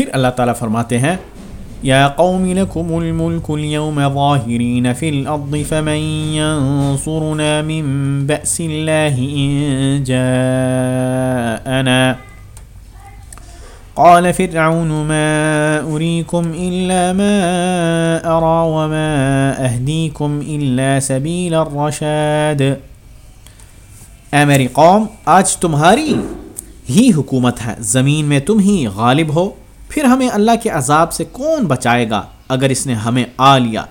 پھر اللہ تعالیٰ فرماتے ہیں، یا قوم لکم الملک اليوم ظاہرین فی الارض فمن ينصرنا من بأس اللہ ان جاءنا۔ قال فرعون ما أريكم إلا ما أرى وما أهديكم إلا سبيل الرشاد۔ اے میری قوم، آج تمہاری ہی حکومت ہے، زمین میں تم ہی غالب ہو۔ پھر ہمیں اللہ کے عذاب سے کون بچائے گا اگر اس نے ہمیں آ لیا؟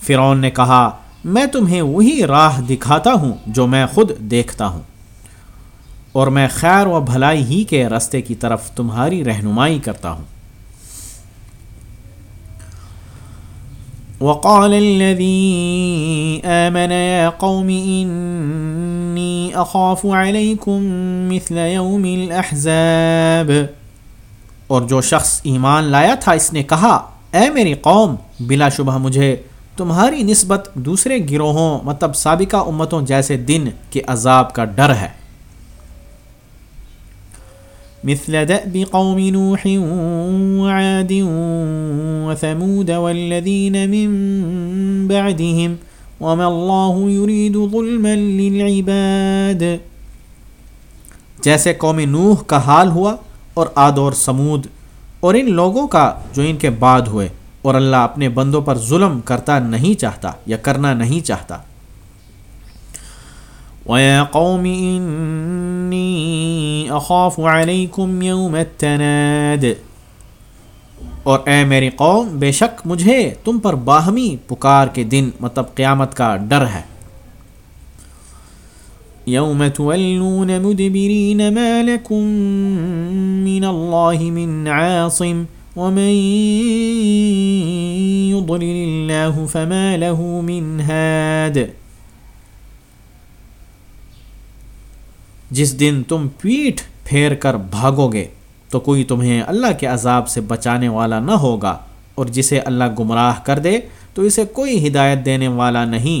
فرعون نے کہا، میں تمہیں وہی راہ دکھاتا ہوں جو میں خود دیکھتا ہوں۔ اور میں خیر و بھلائی ہی کے رستے کی طرف تمہاری رہنمائی کرتا ہوں۔ وقال الذي آمن يا قوم إني أخاف عليكم مثل يوم الأحزاب۔ اور جو شخص ایمان لایا تھا، اس نے کہا، اے میری قوم، بلا شبہ مجھے، تمہاری نسبت دوسرے گروہوں مطلب سابقہ امتوں جیسے دن کے عذاب کا ڈر ہے۔ مثل دأب قوم نوح وعاد وثمود والذين من بعدهم وما الله يريد ظلما للعباد۔ جیسے قوم نوح کا حال ہوا اور آد اور سمود اور ان لوگوں کا جو ان کے بعد ہوئے، اور اللہ اپنے بندوں پر ظلم کرتا نہیں چاہتا یا کرنا نہیں چاہتا۔ وَيَا قَوْمِ إِنِّي أَخَافُ عَلَيْكُمْ يَوْمَ التَّنَادِ۔ اور اے میری قوم، بے شک مجھے تم پر باہمی پکار کے دن مطلب قیامت کا ڈر ہے۔ يوم تولون مدبرين ما لكم من الله من عاصم ومن يضلل الله فما له من هاد جس دن تم پیٹھ پھیر کر بھاگو گے، تو کوئی تمہیں اللہ کے عذاب سے بچانے والا نہ ہوگا، اور جسے اللہ گمراہ کر دے، تو اسے کوئی ہدایت دینے والا نہیں۔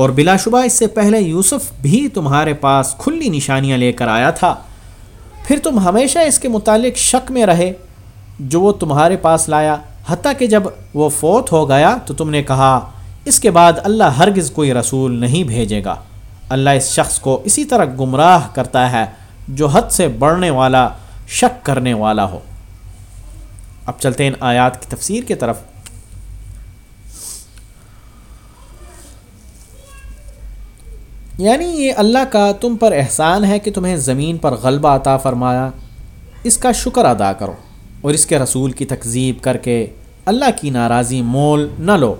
اور بلا شبہ اس سے پہلے یوسف بھی تمہارے پاس کھلی نشانیاں لے کر آیا تھا۔ پھر تم ہمیشہ اس کے متعلق شک میں رہے۔ جو وہ تمہارے پاس لایا، حتیٰ کہ جب وہ فوت ہو گیا تو تم نے کہا، اس کے بعد اللہ ہرگز کوئی رسول نہیں بھیجے گا۔ اللہ اس شخص کو اسی طرح گمراہ کرتا ہے جو حد سے بڑھنے والا، شک کرنے والا ہو۔ اب چلتے ہیں آیات کی تفسیر کی طرف۔ یعنی یہ اللہ کا تم پر احسان ہے کہ تمہیں زمین پر غلبہ عطا فرمایا۔ اس کا شکر ادا کرو اور اس کے رسول کی تکذیب کر کے اللہ کی ناراضی مول نہ لو۔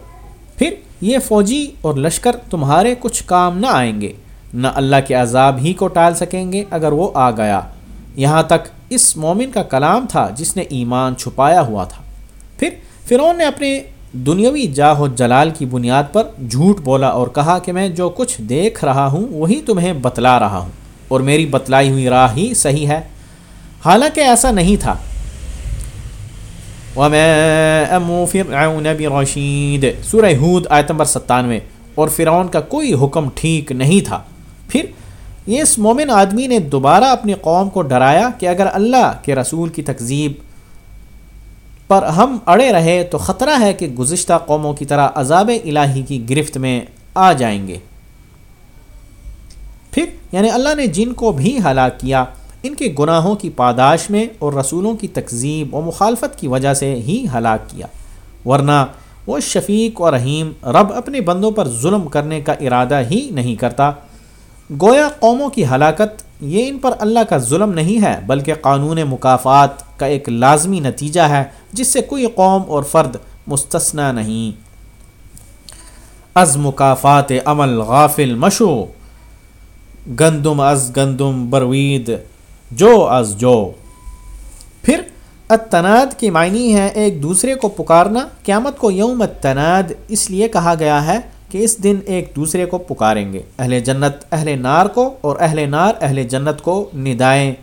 پھر یہ فوجی اور لشکر تمہارے کچھ کام نہ آئیں گے، نہ اللہ کے عذاب ہی کو ٹال سکیں گے اگر وہ آ گیا۔ یہاں تک اس مومن کا کلام تھا جس نے ایمان چھپایا ہوا تھا۔ پھر فرعون نے اپنے دنیاوی جاہ و جلال کی بنیاد پر جھوٹ بولا اور کہا کہ میں جو کچھ دیکھ رہا ہوں، وہی تمہیں بتلا رہا ہوں۔ اور میری بتلائی ہوئی راہ ہی صحیح ہے۔ حالانکہ ایسا نہیں تھا۔ رشید سورہ ہود، آیت نمبر ستانوے۔ اور فرعون کا کوئی حکم ٹھیک نہیں تھا۔ پھر یہ اس مومن آدمی نے دوبارہ اپنی قوم کو ڈرایا کہ اگر اللہ کے رسول کی تکذیب پر ہم اڑے رہے تو خطرہ ہے کہ گزشتہ قوموں کی طرح عذاب الہی کی گرفت میں آ جائیں گے۔ پھر یعنی اللہ نے جن کو بھی ہلاک کیا، ان کے گناہوں کی پاداش میں اور رسولوں کی تکذیب و مخالفت کی وجہ سے ہی ہلاک کیا۔ ورنہ وہ شفیق و رحیم رب اپنے بندوں پر ظلم کرنے کا ارادہ ہی نہیں کرتا۔ گویا قوموں کی ہلاکت یہ ان پر اللہ کا ظلم نہیں ہے، بلکہ قانون مقافات کا ایک لازمی نتیجہ ہے جس سے کوئی قوم اور فرد مستثنا نہیں۔ از مقافات عمل غافل مشو، گندم از گندم بروید، جو از جو۔ پھر اتناد کی معنی ہے ایک دوسرے کو پکارنا۔ قیامت کو یوم التناد اس لیے کہا گیا ہے کہ اس دن ایک دوسرے کو پکاریں گے۔ اہل جنت، اہل نار کو اور اہل نار، اہل جنت کو ندائیں۔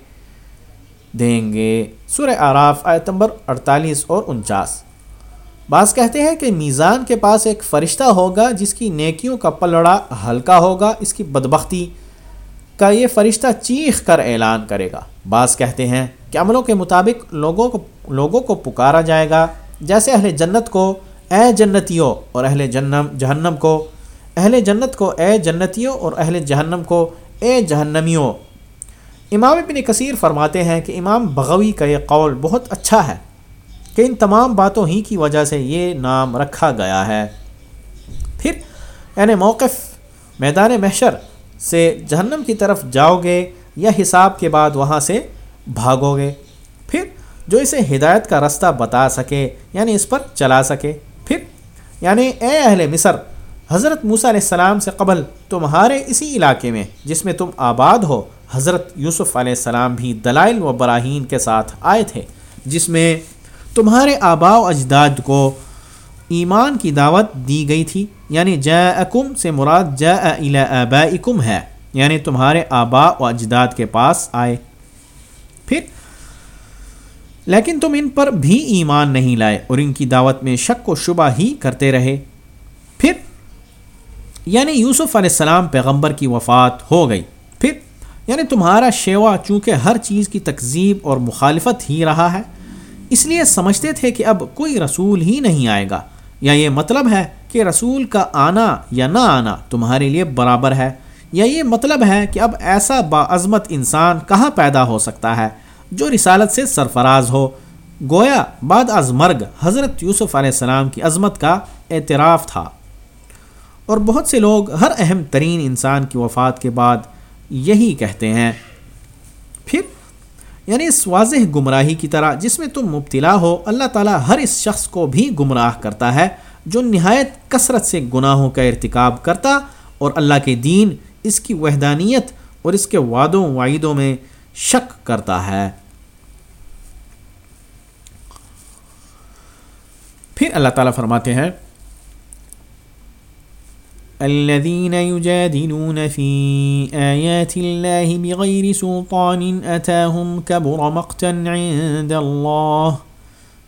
دیں گے۔ سورہ آراف آیت نمبر اڑتالیس اور انچاس۔ بعض کہتے ہیں کہ میزان کے پاس ایک فرشتہ ہوگا جس کی نیکیوں کا پلڑا ہلکا ہوگا، اس کی بدبختی کا یہ فرشتہ چیخ کر اعلان کرے گا۔ بعض کہتے ہیں کہ عملوں کے مطابق لوگوں کو لوگوں کو پکارا جائے گا۔ جیسے اہل جنت کو، اے جنتیوں، اور اہل جنم جہنم کو۔ اہل جنت کو، اے جنتیوں، اور اہل جہنم کو، اے جہنمیوں۔ امام ابن کثیر فرماتے ہیں کہ امام بغوی کا یہ قول بہت اچھا ہے کہ ان تمام باتوں ہی کی وجہ سے یہ نام رکھا گیا ہے۔ پھر یعنی موقف میدان محشر سے جہنم کی طرف جاؤ گے یا حساب کے بعد وہاں سے بھاگو گے۔ پھر جو اسے ہدایت کا رستہ بتا سکے یعنی اس پر چلا سکے۔ پھر یعنی اے اہل مصر، حضرت موسیٰ علیہ السلام سے قبل تمہارے اسی علاقے میں جس میں تم آباد ہو حضرت یوسف علیہ السلام بھی دلائل و براہین کے ساتھ آئے تھے، جس میں تمہارے آبا و اجداد کو ایمان کی دعوت دی گئی تھی یعنی جاءکم سے مراد جاء الى آبائکم ہے یعنی تمہارے آبا و اجداد کے پاس آئے۔ پھر، لیکن تم ان پر بھی ایمان نہیں لائے اور ان کی دعوت میں شک و شبہ ہی کرتے رہے۔ پھر یعنی یوسف علیہ السلام پیغمبر کی وفات ہو گئی۔ پھر یعنی تمہارا شیوا چونکہ ہر چیز کی تکذیب اور مخالفت ہی رہا ہے۔ اس لیے سمجھتے تھے کہ اب کوئی رسول ہی نہیں آئے گا۔ یا یہ مطلب ہے کہ رسول کا آنا یا نہ آنا تمہارے لیے برابر ہے۔ یا یہ مطلب ہے کہ اب ایسا باعظمت انسان کہاں پیدا ہو سکتا ہے جو رسالت سے سرفراز ہو۔ گویا بعد از مرگ حضرت یوسف علیہ السلام کی عظمت کا اعتراف تھا۔ اور بہت سے لوگ ہر اہم ترین انسان کی وفات کے بعد یہی کہتے ہیں۔ پھر یعنی اس واضح گمراہی کی طرح جس میں تم مبتلا ہو، اللہ تعالیٰ ہر اس شخص کو بھی گمراہ کرتا ہے، جو نہایت کثرت سے گناہوں کا ارتکاب کرتا اور اللہ کے دین، اس کی وحدانیت اور اس کے وعدوں وعیدوں میں شک کرتا ہے۔ پھر اللہ تعالیٰ فرماتے ہیں الذين يجادلون في آيات الله بغير سلطان أتاهم كبر مقتا عند الله،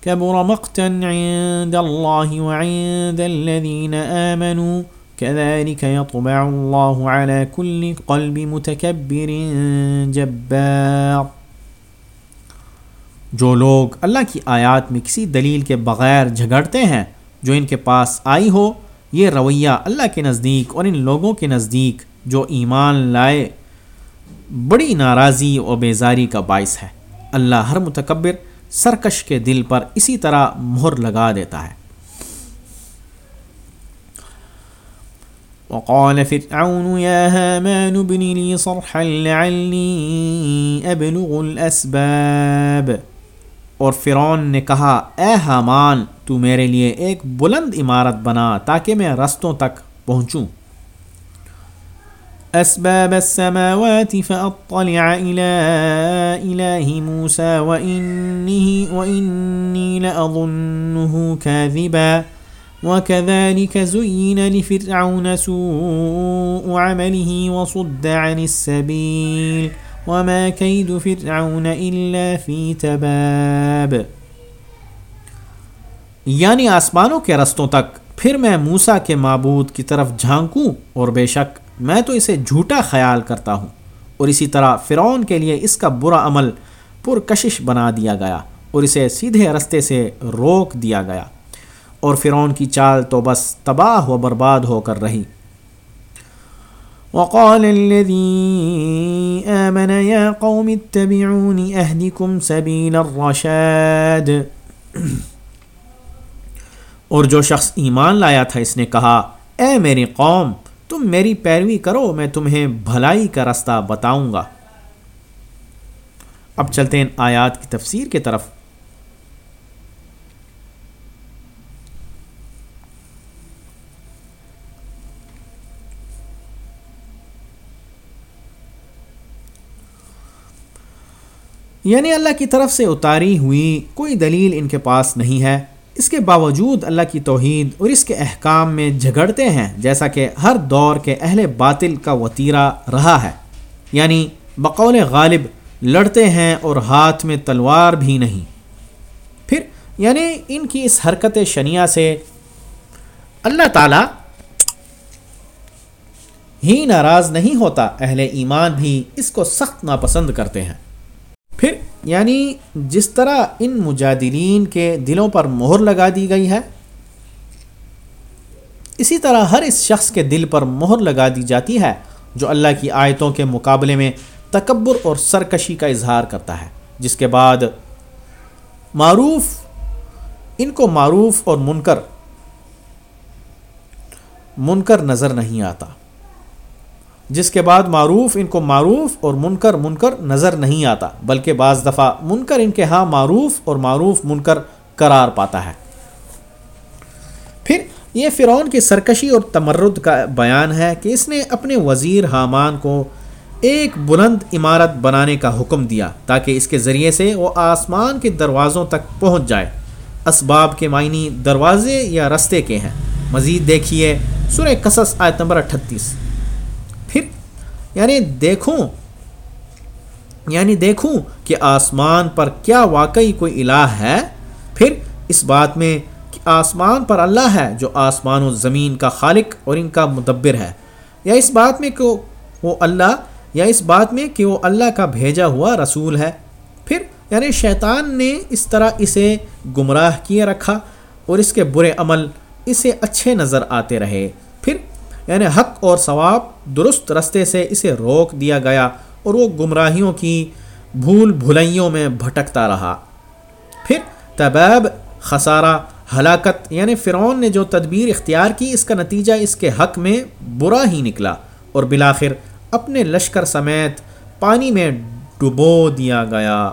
كبر مقتا عند الله وعند الذين آمنوا، كذلك يطبع الله على كل قلب متكبر جبار. جو لوگ اللہ کی آیات میں کسی دلیل کے بغیر جھگڑتے ہیں، جو ان کے پاس آئی ہو یہ رویہ اللہ کے نزدیک اور ان لوگوں کے نزدیک جو ایمان لائے، بڑی ناراضی و بیزاری کا باعث ہے۔ اللہ ہر متکبر سرکش کے دل پر اسی طرح مہر لگا دیتا ہے۔ وقال فرعون يا هامان ابن لي صرحا لعلي ابلغ الاسباب اور فرعون نے کہا، اے حامان، تو میرے لیے ایک بلند عمارت بنا تاکہ میں رستوں تک پہنچوں۔ اسباب السماوات فاطلع الى اله موسى وانه واني لاظنه كاذبا۔ وكذلك زين لفرعون سوء عمله وصد عن السبيل۔ وما كيد فرعون إلا في تباب یعنی آسمانوں کے رستوں تک پھر میں موسا کے معبود کی طرف جھانکوں اور بے شک میں تو اسے جھوٹا خیال کرتا ہوں اور اسی طرح فرعون کے لیے اس کا برا عمل پرکشش بنا دیا گیا اور اسے سیدھے رستے سے روک دیا گیا اور فرعون کی چال تو بس تباہ و برباد ہو کر رہی۔ وقال الذي آمن يا قوم اتبعوني أهدكم سبيل الرشاد. اور جو شخص ایمان لایا تھا، اس نے کہا، اے میری قوم، تم میری پیروی کرو، میں تمہیں بھلائی کا رستہ بتاؤں گا۔ اب چلتے ہیں آیات کی تفسیر کی طرف۔ یعنی اللہ کی طرف سے اتاری ہوئی کوئی دلیل ان کے پاس نہیں ہے۔ اس کے باوجود اللہ کی توحید اور اس کے احکام میں جھگڑتے ہیں، جیسا کہ ہر دور کے اہل باطل کا وطیرہ رہا ہے۔ یعنی بقول غالب لڑتے ہیں اور ہاتھ میں تلوار بھی نہیں۔ پھر یعنی ان کی اس حرکت شنیا سے اللہ تعالی ہی ناراض نہیں ہوتا، اہل ایمان بھی اس کو سخت ناپسند کرتے ہیں۔ پھر یعنی جس طرح ان مجادلین کے دلوں پر مہر لگا دی گئی ہے، اسی طرح ہر اس شخص کے دل پر مہر لگا دی جاتی ہے جو اللہ کی آیتوں کے مقابلے میں تکبر اور سرکشی کا اظہار کرتا ہے، جس کے بعد معروف، ان کو معروف اور منکر منکر نظر نہیں آتا۔ جس کے بعد معروف ان کو معروف اور منکر منکر نظر نہیں آتا، بلکہ بعض دفعہ منکر ان کے ہاں معروف اور معروف منکر قرار پاتا ہے۔ پھر یہ فرعون کی سرکشی اور تمرد کا بیان ہے کہ اس نے اپنے وزیر حامان کو ایک بلند عمارت بنانے کا حکم دیا تاکہ اس کے ذریعے سے وہ آسمان کے دروازوں تک پہنچ جائے۔ اسباب کے معنی دروازے یا رستے کے ہیں۔ مزید دیکھیے سورہ قصص آیت نمبر اٹھتیس۔ یعنی دیکھوں یعنی دیکھوں کہ آسمان پر کیا واقعی کوئی الہ ہے، پھر اس بات میں کہ آسمان پر اللہ ہے جو آسمان و زمین کا خالق اور ان کا مدبر ہے۔ یا اس بات میں کہ وہ اللہ، یا اس بات میں کہ وہ اللہ کا بھیجا ہوا رسول ہے۔ پھر یعنی شیطان نے اس طرح اسے گمراہ کیے رکھا اور اس کے برے عمل اسے اچھے نظر آتے رہے۔ پھر یعنی حق اور ثواب درست رستے سے اسے روک دیا گیا اور وہ گمراہیوں کی بھول بھلائیوں میں بھٹکتا رہا۔ پھر تبیب، خسارہ، ہلاکت یعنی فرعون نے جو تدبیر اختیار کی، اس کا نتیجہ اس کے حق میں برا ہی نکلا اور بلاخر اپنے لشکر سمیت پانی میں ڈبو دیا گیا۔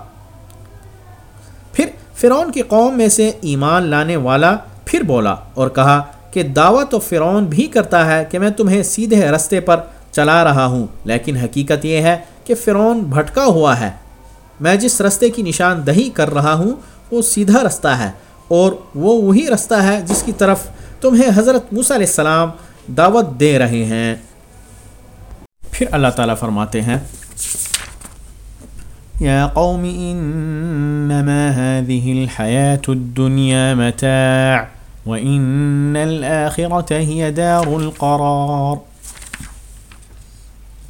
پھر فرعون کی قوم میں سے ایمان لانے والا پھر بولا اور کہا کہ دعوت و فرعون بھی کرتا ہے کہ میں تمہیں سیدھے رستے پر چلا رہا ہوں، لیکن حقیقت یہ ہے کہ فرعون بھٹکا ہوا ہے۔ میں جس رستے کی نشان دہی کر رہا ہوں، وہ سیدھا رستہ ہے، اور وہ وہی رستہ ہے جس کی طرف تمہیں حضرت موسیٰ علیہ السلام دعوت دے رہے ہیں۔ پھر اللہ تعالیٰ فرماتے ہیں، یا قوم، انما هذه الحیات الدنیا متاع۔ وان الاخرة هي دار القرار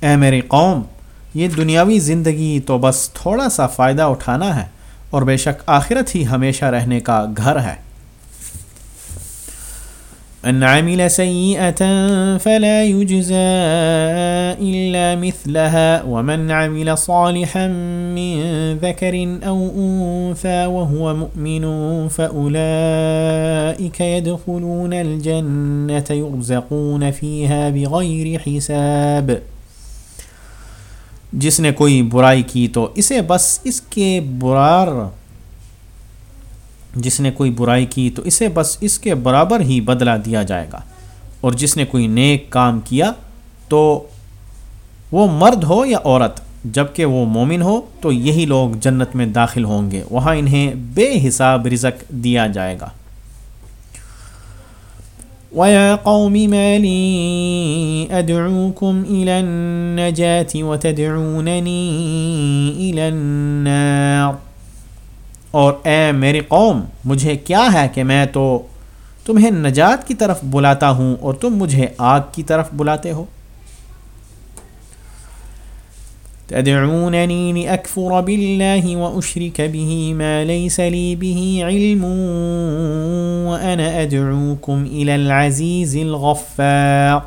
اے میری قوم، یہ دنیاوی زندگی تو بس تھوڑا سا فائدہ اٹھانا ہے اور بے شک آخرت ہی ہمیشہ رہنے کا گھر ہے۔ من عمل سيئة فلا يجزى إلا مثلها، ومن عمل صالحا من ذكر أو أنثى وهو مؤمن فأولئك يدخلون الجنة يرزقون فيها بغير حساب. جس نے کوئی برائی کی تو اسے بس اس کے برار جس نے کوئی برائی کی تو اسے بس اس کے برابر ہی بدلہ دیا جائے گا۔ اور جس نے کوئی نیک کام کیا تو وہ مرد ہو یا عورت جبکہ وہ مومن ہو تو یہی لوگ جنت میں داخل ہوں گے۔ وہاں انہیں بے حساب رزق دیا جائے گا۔ وَيَا قَوْمِ مَا لِي أَدْعُوكُمْ إِلَى النَّجَاةِ وَتَدْعُونَنِي إِلَى النَّارِ اور اے میری قوم، مجھے کیا ہے کہ میں تو تمہیں نجات کی طرف بلاتا ہوں اور تم مجھے آگ کی طرف بلاتے ہو؟ تدعونني لأكفر بالله وأشرك به ما ليس لي به علم وأنا أدعوكم إلى العزيز الغفار۔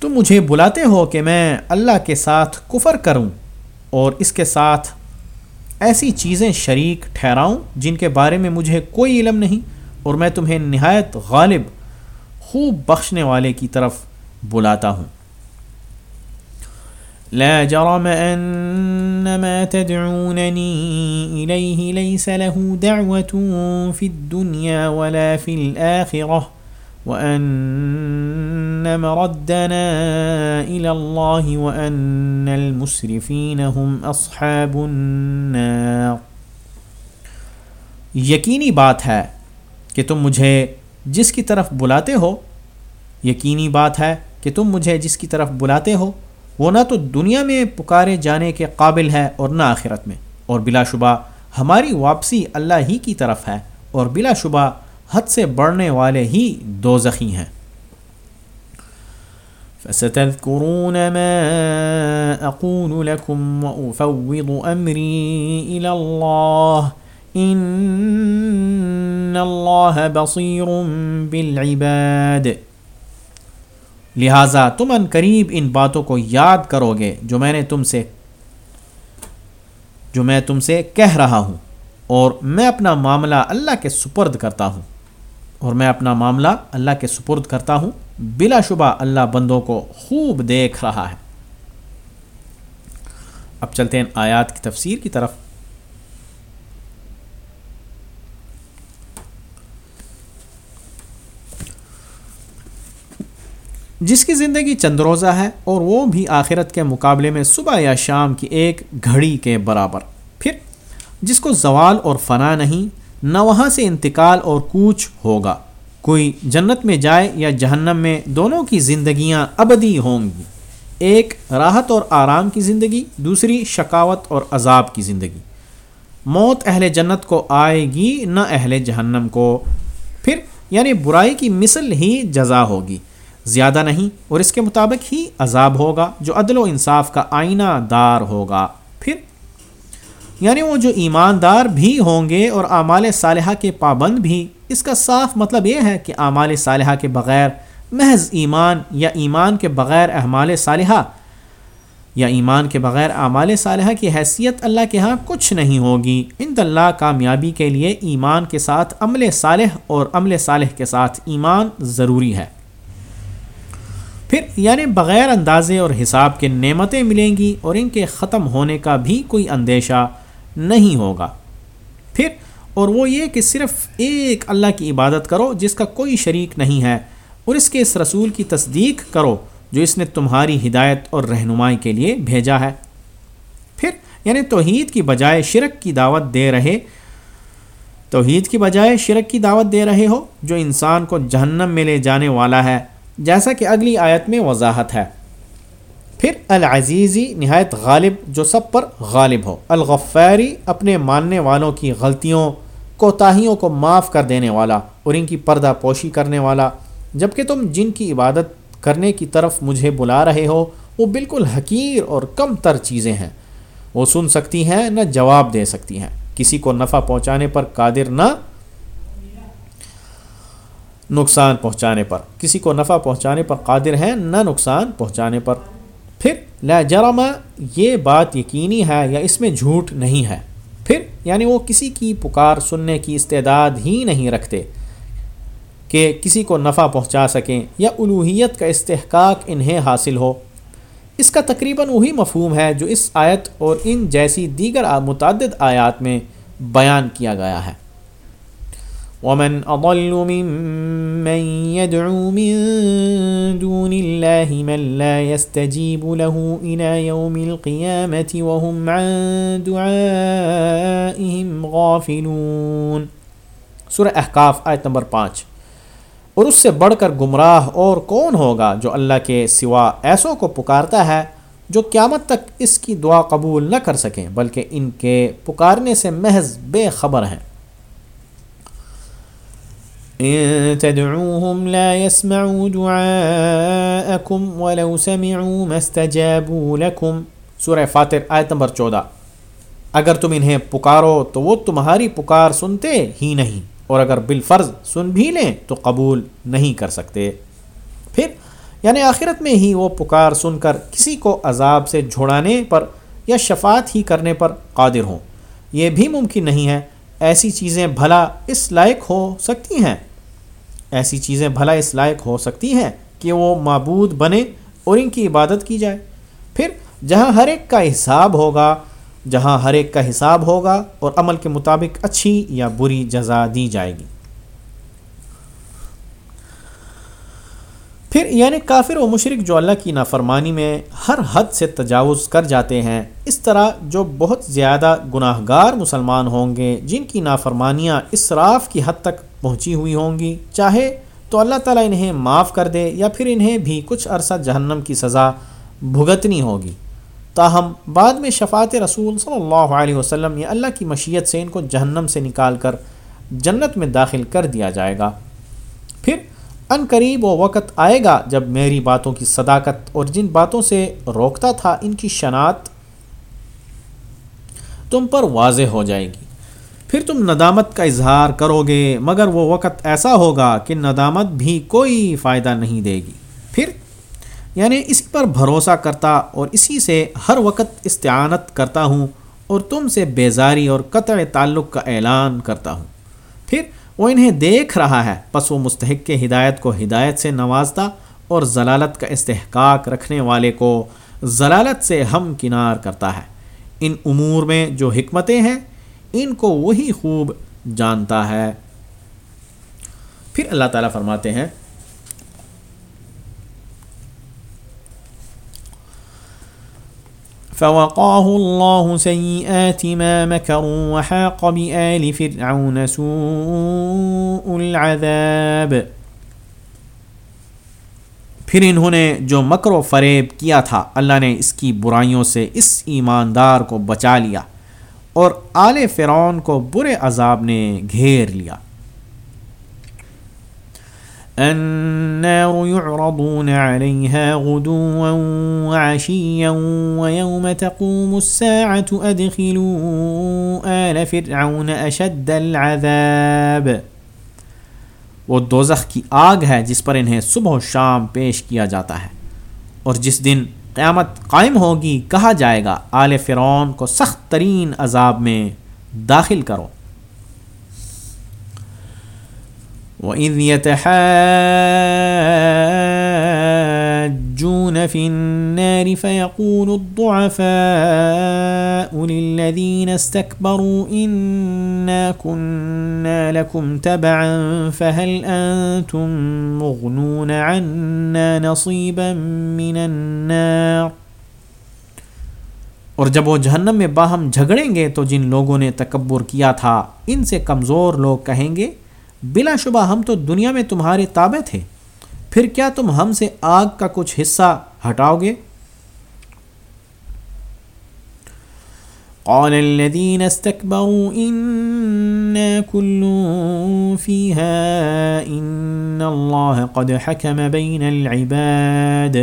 تم مجھے بلاتے ہو کہ میں اللہ کے ساتھ کفر کروں اور اس کے ساتھ ایسی چیزیں شریک ٹھہراؤں جن کے بارے میں مجھے کوئی علم نہیں اور میں تمہیں نہایت غالب خوب بخشنے والے کی طرف بلاتا ہوں۔ لا جرم ان ما تدعونني اليه ليس له دعوه في الدنيا ولا في الاخره وأن مردنا إلى الله وأن المسرفين هم أصحاب النار۔ یقینی بات ہے کہ تم مجھے جس کی طرف بلاتے ہو، یقینی بات ہے کہ تم مجھے جس کی طرف بلاتے ہو، وہ نہ تو دنیا میں پکارے جانے کے قابل ہے اور نہ آخرت میں۔ اور بلا شبہ ہماری واپسی اللہ ہی کی طرف ہے اور بلا شبہ حد سے بڑھنے والے ہی دو زخی ہیں۔ فستذكرون ما أقول لكم وأفوض أمري إلى الله إن الله بصير بالعباد۔ لہٰذا تم ان قریب ان باتوں کو یاد کرو گے جو میں نے تم سے، جو میں تم سے کہہ رہا ہوں اور میں اپنا معاملہ اللہ کے سپرد کرتا ہوں۔ اور میں اپنا معاملہ اللہ کے سپرد کرتا ہوں۔ بلا شبہ اللہ بندوں کو خوب دیکھ رہا ہے۔ اب چلتے ہیں آیات کی تفسیر کی طرف۔ جس کی زندگی چند روزہ ہے اور وہ بھی آخرت کے مقابلے میں صبح یا شام کی ایک گھڑی کے برابر۔ پھر جس کو زوال اور فنا نہیں نہ وہاں سے انتقال اور کوچ ہوگا۔ کوئی جنت میں جائے یا جہنم میں دونوں کی زندگیاں ابدی ہوں گی۔ ایک راحت اور آرام کی زندگی، دوسری شکاوت اور عذاب کی زندگی۔ موت اہل جنت کو آئے گی، نہ اہل جہنم کو۔ پھر یعنی برائی کی مثل ہی جزا ہوگی۔ زیادہ نہیں اور اس کے مطابق ہی عذاب ہوگا، جو عدل و انصاف کا آئینہ دار ہوگا۔ یعنی وہ جو ایماندار بھی ہوں گے اور اعمال صالحہ کے پابند بھی، اس کا صاف مطلب یہ ہے کہ اعمال صالحہ کے بغیر محض ایمان یا ایمان کے بغیر اعمال صالحہ، یا ایمان کے بغیر اعمال صالحہ کی حیثیت اللہ کے ہاں کچھ نہیں ہوگی۔ ان اللہ کامیابی کے لیے ایمان کے ساتھ عمل صالح اور عمل صالح کے ساتھ ایمان ضروری ہے۔ پھر یعنی بغیر اندازے اور حساب کے نعمتیں ملیں گی اور ان کے ختم ہونے کا بھی کوئی اندیشہ نہیں ہوگا۔ پھر، اور وہ یہ کہ صرف ایک اللہ کی عبادت کرو جس کا کوئی شریک نہیں ہے، اور اس کے اس رسول کی تصدیق کرو جو اس نے تمہاری ہدایت اور رہنمائی کے لیے بھیجا ہے۔ پھر یعنی توحید کی بجائے شرک کی دعوت دے رہے، توحید کی بجائے شرک کی دعوت دے رہے ہو جو انسان کو جہنم میں لے جانے والا ہے، جیسا کہ اگلی آیت میں وضاحت ہے۔ پھر العزیزی نہایت غالب جو سب پر غالب ہو۔ الغفاری اپنے ماننے والوں کی غلطیوں، کوتاہیوں کو معاف کر دینے والا اور ان کی پردہ پوشی کرنے والا۔ جبکہ تم جن کی عبادت کرنے کی طرف مجھے بلا رہے ہو، وہ بالکل حقیر اور کم تر چیزیں ہیں۔ وہ سن سکتی ہیں نہ جواب دے سکتی ہیں۔ کسی کو نفع پہنچانے پر قادر نہ نقصان پہنچانے پر۔ کسی کو نفع پہنچانے پر قادر ہیں نہ نقصان پہنچانے پر۔ لا جرم، یہ بات یقینی ہے یا اس میں جھوٹ نہیں ہے۔ پھر یعنی وہ کسی کی پکار سننے کی استعداد ہی نہیں رکھتے کہ کسی کو نفع پہنچا سکیں یا الوحیت کا استحقاق انہیں حاصل ہو۔ اس کا تقریباً وہی مفہوم ہے جو اس آیت اور ان جیسی دیگر متعدد آیات میں بیان کیا گیا ہے۔ ومن اضل ممن يدعو من دون الله من لا يستجيب له الى يوم القيامه وهم عن دعائهم غافلون سورہ احقاف آیت نمبر پانچ۔ اور اس سے بڑھ کر گمراہ اور کون ہوگا جو اللہ کے سوا ایسوں کو پکارتا ہے جو قیامت تک اس کی دعا قبول نہ کر سکیں، بلکہ ان کے پکارنے سے محض بے خبر ہیں۔ ان تدعوهم لا يسمعوا دعاءكم ولو سمعوا ما استجابوا لكم. سورہ فاتر آیت نمبر چودہ. اگر تم انہیں پکارو تو وہ تمہاری پکار سنتے ہی نہیں، اور اگر بالفرض سن بھی لیں تو قبول نہیں کر سکتے۔ پھر یعنی آخرت میں ہی وہ پکار سن کر کسی کو عذاب سے جھوڑانے پر یا شفاعت ہی کرنے پر قادر ہوں۔ یہ بھی ممکن نہیں ہے ایسی چیزیں بھلا اس لائق ہو سکتی ہیں۔ ایسی چیزیں بھلا اس لائق ہو سکتی ہیں کہ وہ معبود بنے اور ان کی عبادت کی جائے۔ پھر جہاں ہر ایک کا حساب ہوگا، جہاں ہر ایک کا حساب ہوگا اور عمل کے مطابق اچھی یا بری جزا دی جائے گی۔ پھر یعنی کافر و مشرق جو اللہ کی نافرمانی میں ہر حد سے تجاوز کر جاتے ہیں، اس طرح جو بہت زیادہ گناہ گار مسلمان ہوں گے، جن کی نافرمانیاں اسراف کی حد تک پہنچی ہوئی ہوں گی، چاہے تو اللہ تعالیٰ انہیں معاف کر دے یا پھر انہیں بھی کچھ عرصہ جہنم کی سزا بھگتنی ہوگی۔ تاہم، بعد میں شفاعت رسول صلی اللہ علیہ وسلم یا اللہ کی مشیت سے ان کو جہنم سے نکال کر جنت میں داخل کر دیا جائے گا۔ پھر ان قریب وہ وقت آئے گا جب میری باتوں کی صداقت اور جن باتوں سے روکتا تھا ان کی شناخت تم پر واضح ہو جائے گی۔ پھر تم ندامت کا اظہار کرو گے، مگر وہ وقت ایسا ہوگا کہ ندامت بھی کوئی فائدہ نہیں دے گی۔ پھر یعنی اسی پر بھروسہ کرتا اور اسی سے ہر وقت استعانت کرتا ہوں اور تم سے بیزاری اور قطع تعلق کا اعلان کرتا ہوں۔ پھر وہ انہیں دیکھ رہا ہے۔ پس وہ مستحق کے ہدایت کو ہدایت سے نوازتا اور ضلالت کا استحقاق رکھنے والے کو ضلالت سے ہم کنار کرتا ہے۔ ان امور میں جو حکمتیں ہیں، ان کو وہی خوب جانتا ہے۔ پھر اللہ تعالیٰ فرماتے ہیں فوقاه الله سيئات ما مكروا وحاق بآل فرعون سوء العذاب۔ پھر انہوں نے جو مکر و فریب کیا تھا، اللہ نے اس کی برائیوں سے اس ایماندار کو بچا لیا اور آل فرعون کو برے عذاب نے گھیر لیا۔ النار يعرضون عليها غدوا وعشيا ويوم تقوم الساعة أدخلوا آل فرعون أشد العذاب۔ وہ دوزخ کی آگ ہے جس پر انہیں صبح و شام پیش کیا جاتا ہے۔ اور جس دن قیامت قائم ہوگی، کہا جائے گا، آل فرعون کو سخت ترین عذاب میں داخل کرو۔ وَإِذْ يَتَحَاجُّونَ فِي النَّارِ فَيَقُولُ الضُّعَفَاءُ لِلَّذِينَ اسْتَكْبَرُوا إِنَّا كُنَّا لَكُمْ تَبَعًا فَهَلْ أَنْتُمْ مُغْنُونَ عَنَّا نَصِيبًا مِنَ النَّارِ اور جب وہ جہنم میں باہم جھگڑیں گے تو جن لوگوں نے تکبر کیا تھا، ان سے کمزور لوگ کہیں گے بلا شبہ ہم تو دنیا میں تمہارے تابع تھے، پھر کیا تم ہم سے آگ کا کچھ حصہ ہٹاؤ گے؟ قال الذين استكبروا إنا كل فيها إن الله قد حكم بين العباد۔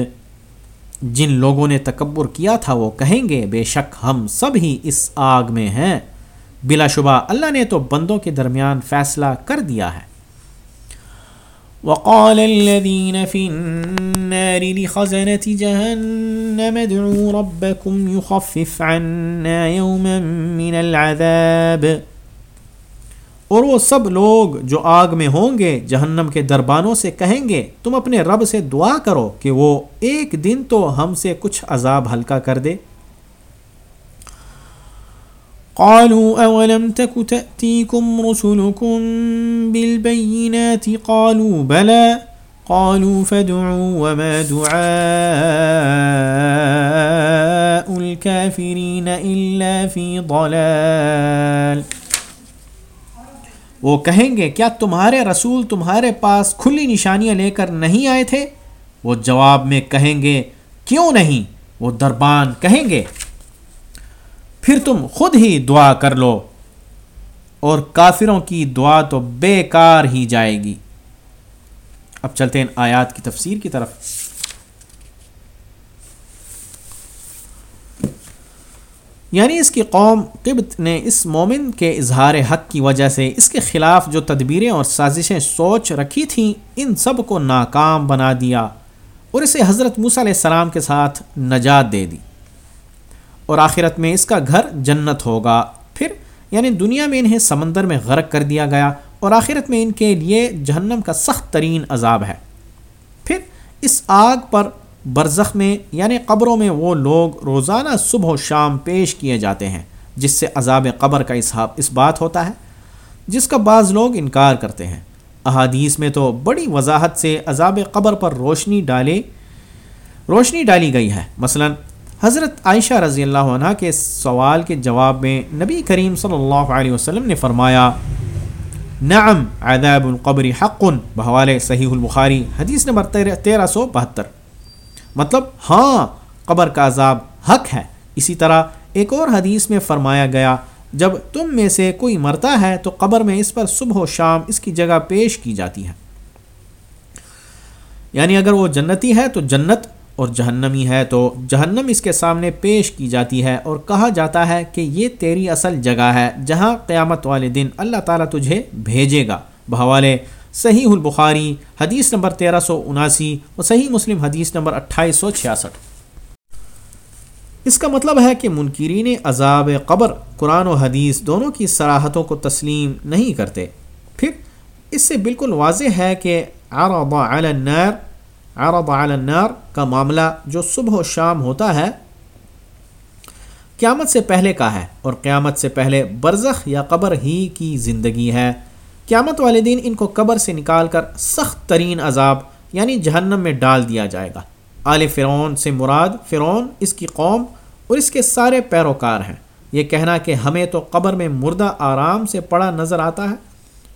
جن لوگوں نے تکبر کیا تھا وہ کہیں گے، بے شک ہم سب ہی اس آگ میں ہیں۔ بلا شبہ اللہ نے تو بندوں کے درمیان فیصلہ کر دیا ہے۔ وقال الذين في النار لخزنة جهنم ادعوا ربكم يخفف عنا يوما من العذاب۔ اور وہ سب لوگ جو آگ میں ہوں گے، جہنم کے دربانوں سے کہیں گے، تم اپنے رب سے دعا کرو کہ وہ ایک دن تو ہم سے کچھ عذاب ہلکا کر دے۔ قالوا أولم تك تأتيكم رسلكم بالبينات قالوا بلى قالوا فادعوا وما دعاء الكافرين إلا في ضلال وہ کہیں گے، کیا تمہارے رسول تمہارے پاس کھلی نشانیاں لے کر نہیں آئے تھے؟ وہ جواب میں کہیں گے، کیوں نہیں؟ وہ دربان کہیں گے پھر تم خود ہی دعا کر لو اور کافروں کی دعا تو بیکار ہی جائے گی۔ اب چلتے ہیں آیات کی تفسیر کی طرف۔ یعنی اس کی قوم قبط نے اس مومن کے اظہار حق کی وجہ سے اس کے خلاف جو تدبیریں اور سازشیں سوچ رکھی تھیں، ان سب کو ناکام بنا دیا اور اسے حضرت موسیٰ علیہ السلام کے ساتھ نجات دے دی۔ اور آخرت میں اس کا گھر جنت ہوگا۔ پھر یعنی دنیا میں انہیں سمندر میں غرق کر دیا گیا اور آخرت میں ان کے لیے جہنم کا سخت ترین عذاب ہے۔ پھر اس آگ پر برزخ میں یعنی قبروں میں وہ لوگ روزانہ صبح و شام پیش کیے جاتے ہیں، جس سے عذاب قبر کا اس بات ہوتا ہے، جس کا بعض لوگ انکار کرتے ہیں۔ احادیث میں تو بڑی وضاحت سے عذاب قبر پر روشنی ڈالے روشنی ڈالی گئی ہے۔ مثلا حضرت عائشہ رضی اللہ عنہ کے سوال کے جواب میں نبی کریم صلی اللہ علیہ وسلم نے فرمایا، نعم، عذاب القبر حق بحوال صحیح البخاری، حدیث نمبر تیرہ سو بہتر۔ مطلب ہاں قبر کا عذاب حق ہے۔ اسی طرح ایک اور حدیث میں فرمایا گیا، جب تم میں سے کوئی مرتا ہے تو قبر میں اس پر صبح و شام اس کی جگہ پیش کی جاتی ہے۔ یعنی اگر وہ جنتی ہے تو جنت اور جہنمی ہے تو جہنم اس کے سامنے پیش کی جاتی ہے اور کہا جاتا ہے کہ یہ تیری اصل جگہ ہے جہاں قیامت والے دن اللہ تعالیٰ تجھے بھیجے گا۔ بحوالے صحیح البخاری، حدیث نمبر تیرہ سو اناسی اور صحیح مسلم، حدیث نمبر اٹھائیس سو چھیاسٹھ۔ اس کا مطلب ہے کہ منکرین عذاب قبر، قرآن و حدیث دونوں کی صراحتوں کو تسلیم نہیں کرتے۔ پھر اس سے بالکل واضح ہے کہ عرض علی النار عرض علی النار کا معاملہ جو صبح و شام ہوتا ہے، قیامت سے پہلے کا ہے اور قیامت سے پہلے برزخ یا قبر ہی کی زندگی ہے۔ قیامت والے دن ان کو قبر سے نکال کر سخت ترین عذاب یعنی جہنم میں ڈال دیا جائے گا۔ آل فرعون سے مراد فرعون اس کی قوم اور اس کے سارے پیروکار ہیں۔ یہ کہنا کہ ہمیں تو قبر میں مردہ آرام سے پڑا نظر آتا ہے۔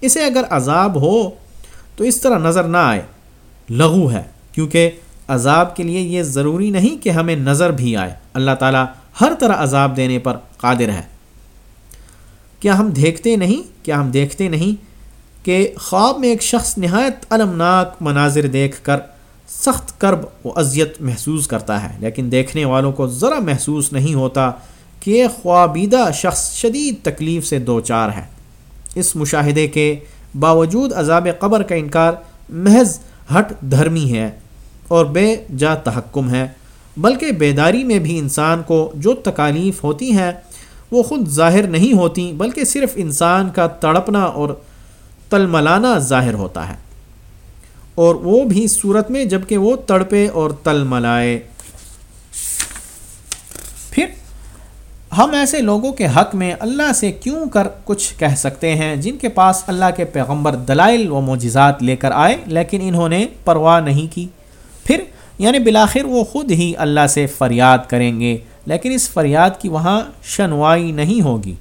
اسے اگر عذاب ہو تو اس طرح نظر نہ آئے۔ لغو ہے۔ کیونکہ عذاب کے لیے یہ ضروری نہیں کہ ہمیں نظر بھی آئے۔ اللہ تعالیٰ ہر طرح عذاب دینے پر قادر ہے۔ کیا ہم دیکھتے نہیں؟ کیا ہم دیکھتے نہیں کہ خواب میں ایک شخص نہایت المناک مناظر دیکھ کر سخت کرب و اذیت محسوس کرتا ہے، لیکن دیکھنے والوں کو ذرا محسوس نہیں ہوتا کہ یہ خوابیدہ شخص شدید تکلیف سے دو چار ہے۔ اس مشاہدے کے باوجود عذاب قبر کا انکار محض ہٹ دھرمی ہے۔ اور بے جا تحکم ہے، بلکہ بیداری میں بھی انسان کو جو تکالیف ہوتی ہیں، وہ خود ظاہر نہیں ہوتی، بلکہ صرف انسان کا تڑپنا اور تلملانا ظاہر ہوتا ہے۔ اور وہ بھی صورت میں جبکہ وہ تڑپے اور تل ملائے پھر، ہم ایسے لوگوں کے حق میں اللہ سے کیوں کر کچھ کہہ سکتے ہیں، جن کے پاس اللہ کے پیغمبر دلائل و معجزات لے کر آئے، لیکن انہوں نے پرواہ نہیں کی؟ پھر یعنی بلاخر وہ خود ہی اللہ سے فریاد کریں گے، لیکن اس فریاد کی وہاں شنوائی نہیں ہوگی۔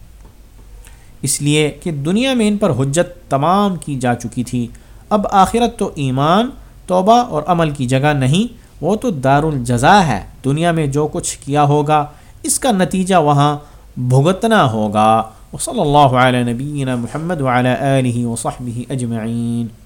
اس لیے کہ دنیا میں ان پر حجت تمام کی جا چکی تھی۔ اب آخرت تو ایمان، توبہ اور عمل کی جگہ نہیں، وہ تو دار الجزا ہے۔ دنیا میں جو کچھ کیا ہوگا، اس کا نتیجہ وہاں بھگتنا ہوگا۔ صلی اللہ علیہ نبینا محمد وعلی آلہ وصحبہ اجمعین۔